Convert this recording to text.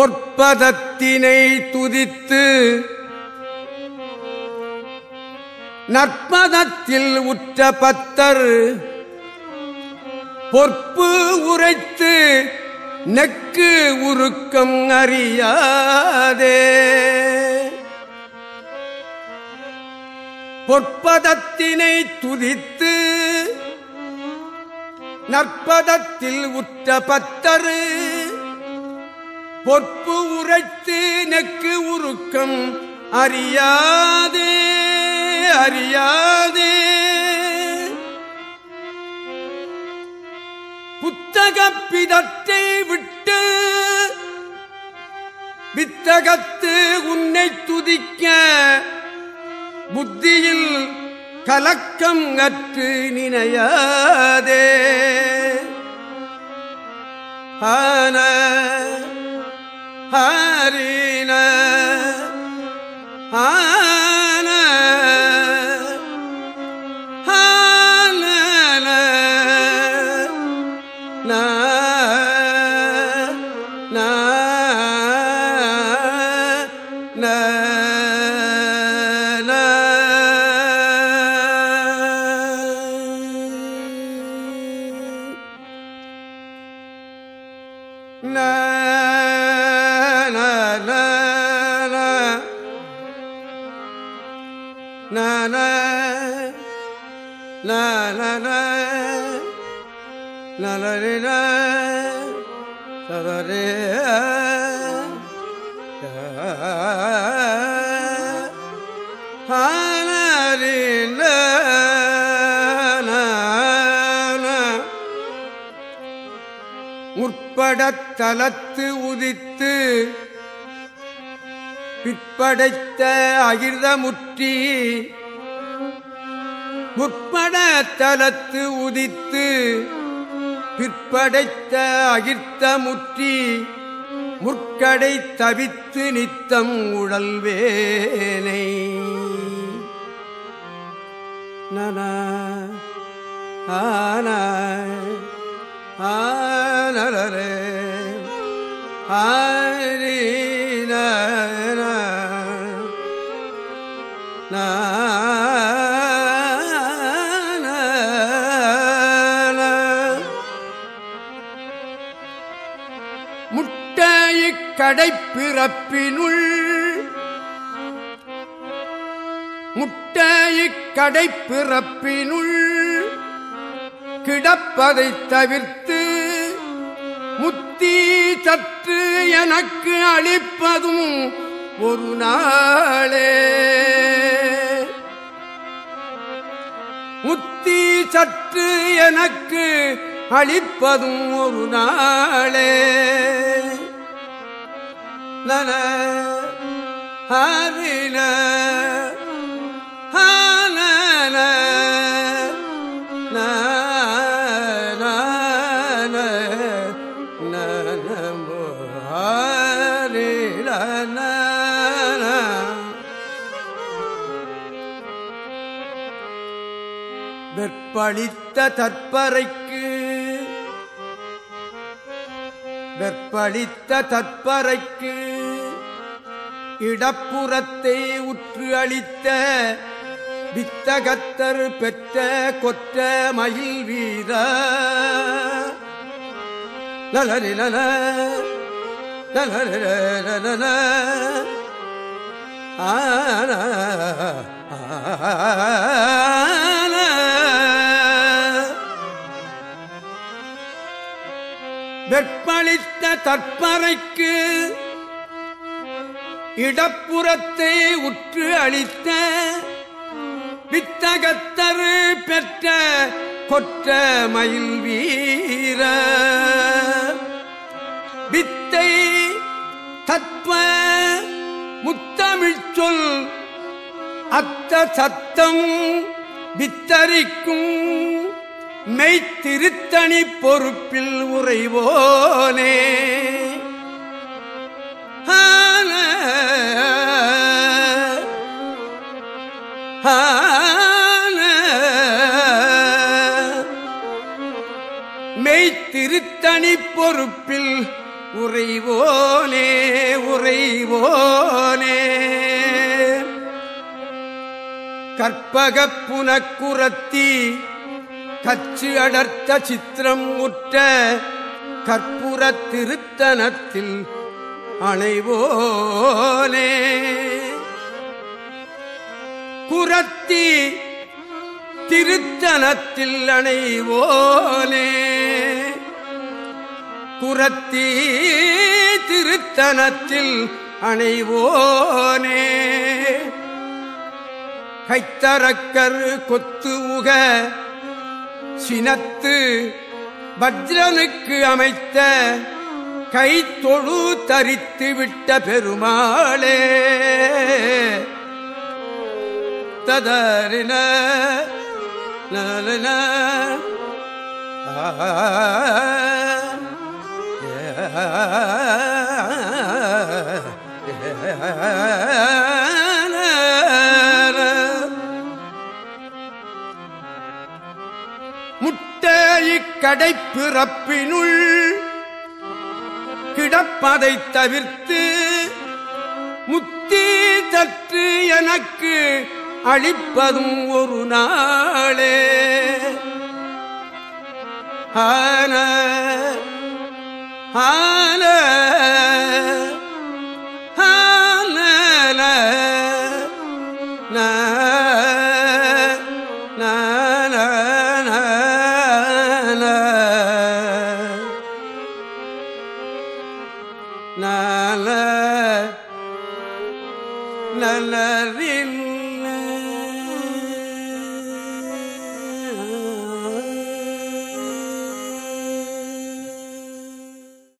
பொற்பதத்தினை துதித்து நற்பதத்தில் உற்ற பத்தர் பொற்பு உரைத்து நெக்கு உருக்கம் அறியாதே. பொற்பதத்தினை துதித்து நற்பதத்தில் உற்ற பத்தரு பொற்பு உரைத்து நெக்கு உருக்கம். அறியாதே அறியாதே. புத்தக பிதத்தை விட்டு வித்தகத்து உன்னை துதிக்க புத்தியில் கலக்கம் அற்று நினையாதே. ஆன ஹரின ஆ நான நான நலரின சதரே ஹானரின முற்படத்தலத்து உதித்து பிற்படைத்த அகிர்தமுற்றி முற்பட தலத்து உதித்து பிற்படைத்த அகிர்த்தமுற்றி முற்கடை தவித்து நித்தம் உழல்வேனை நன ஆன ஆனரே ஆரி முட்டையிக் கடைப்பிறப்பினுள். முட்டையிக் கடைப்பிறப்பினுள் கிடப்பதைத் தவிர்த்து முத்தி சற்று எனக்கு அளிப்பதும் ஒரு நாளே. முத்தி சற்று எனக்கு அழிப்பதும் ஒரு நாளே. நன ஹரின வெற்பளித்த தற்பறைக்கு வெற்பளித்த தற்பரைக்கு இடப்புறத்தை உற்று அளித்த வித்தகத்தர் பெற்ற கொற்ற மயில் வீர நலரி நலரின ஆ வெப்பளித்த தற்பறைக்கு இடப்புறத்தை உற்று அளித்த வித்தகத்தரு பெற்ற கொற்ற மயில் வீர. வித்தை தத்வ முத்தமிழ் சொல் அத்த சத்தம் வித்தரிக்கும் தனி பொறுப்பில் உறைவோனே. மெய்த்திருத்தனி பொறுப்பில் உறைவோனே உறைவோனே. கற்பகப் கச்சு அடர்த்த சித்திரம் உற்ற கற்புற திருத்தனத்தில் அணைவோனே. குரத்தி திருத்தனத்தில் அணைவோனே. குரத்தி திருத்தனத்தில் அணைவோனே. கைத்தரக்கர் கொத்து உக சினத்து வஜ்ரனுக்கு அமைத்த கை தொழு தரித்து விட்ட பெருமாளே. ததறின நலன ஆ கடைப்பிறப்பினுள் கிடப்பதை தவிர்த்து முத்தி தற்று எனக்கு அளிப்பதும் ஒரு நாளே. ஆன ஆன ஆன நலரில்